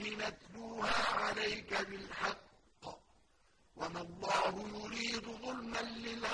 نتلوها عليك بالحق. وما الله يريد ظلما للعالمين.